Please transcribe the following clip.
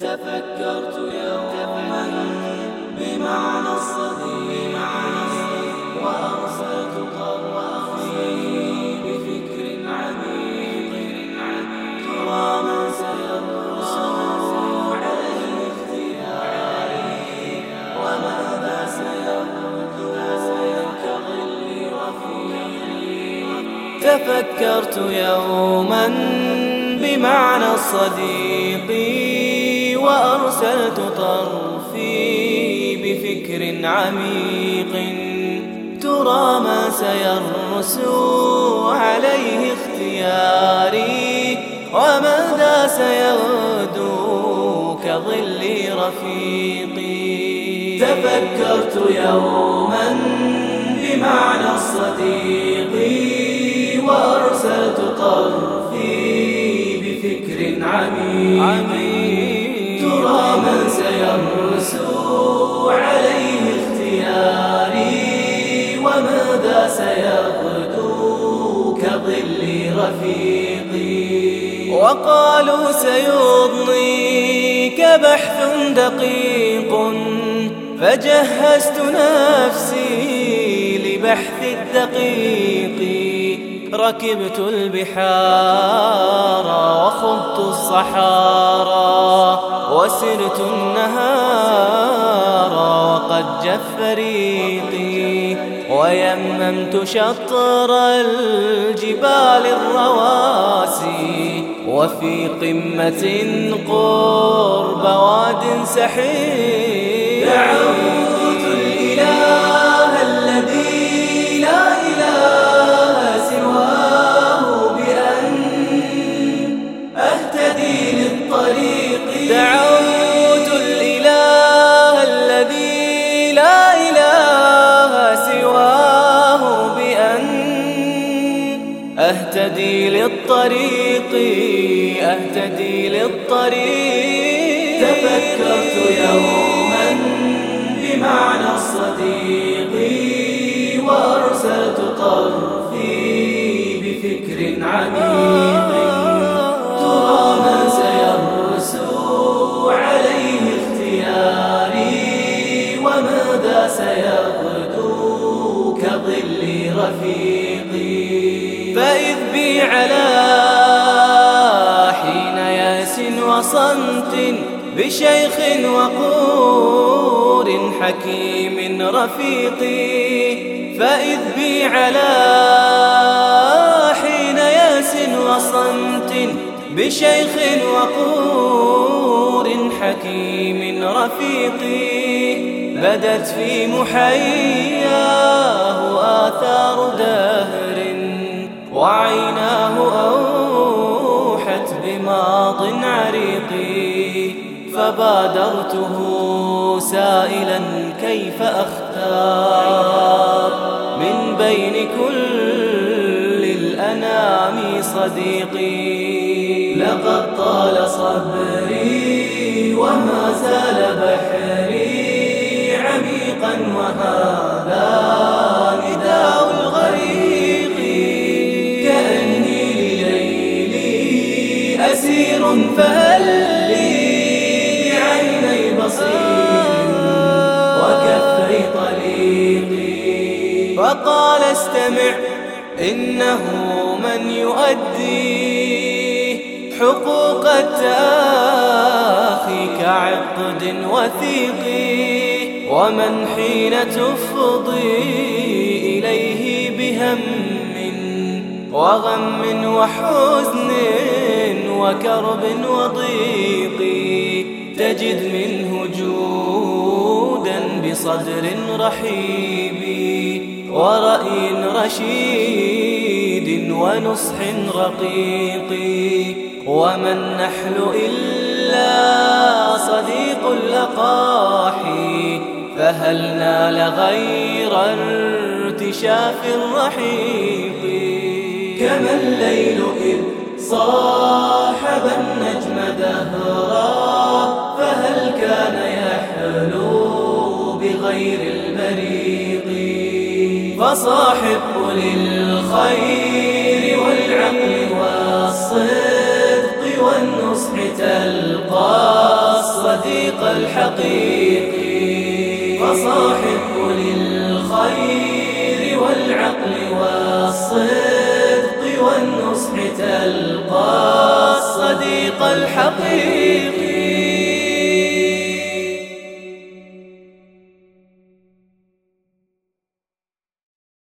تفكرت يوما بمعنى الصديق وأرسلت طرفي بفكر عميق. من سيرسم عليه اختياري. وماذا سيبدو كظل رفيقي تفكرت يوما بمعنى الصديق. وأرسلت طرفي بفكر عميق. ترى ما سيرسو عليه اختياري وماذا سيغدو كظل رفيقي؟ تفكرت يوما بمعنى الصديق وأرسلت طرفي بفكر عميق. من سيرسو عليه اختياري وماذا سيغدو كظل رفيقي؟ وقالوا سيضنيك بحث دقيق فجهزت نفسي لبحث الدقيق. ركبت البحار وخضت الصحارى وسرت النهار وقد جف ريقي ويممت شطر الجبال الرواسي وفي قمة قرب واد سحيق. للطريق أهتدي للطريق. تفكرت يوما بمعنى الصديق وأرسلت طرفي بفكر عميق. ترى من سيرسو عليه اختياري وماذا سيغدو كظل رفيقي؟ فإذ بي على حين ياس وصمت بشيخ وقور حكيم رفيقي فإذ بي على حين ياس وصمت بشيخ وقور حكيم رفيقي بدت في محياه آثار دهر وعيناه أوحت بماض عريق فبادرته سائلا كيف أختار؟ من بين كل الأنام صديقي. لقد طال صبري وما زال أسير فهل لي بعيني بصير وكفي طليقي فقال استمع إنه من يؤدي حقوق التاخي كعقد وثيق ومن حين تفضي إليه بهم وغم وحزن وكرب وضيق تجد منه جودا بصدر رحيب ورأي رشيد ونصح رقيق وما النحل إلا صديق الأقاحي فهل نال غير ارتشاف الرحيق كما الليل إذ صاحب النجم دهرا فهل كان يحلو بغير البريق فصاحب للخير والعقل والصدق والنصح تلقى الصديق الحقيقي فصاحب للخير والعقل والصدق والنصح تلقى الحقيقي.